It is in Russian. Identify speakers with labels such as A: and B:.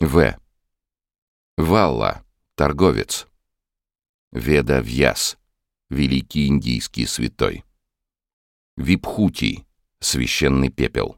A: В. Валла, торговец. Веда Вьяс, великий индийский святой. Випхути, священный пепел.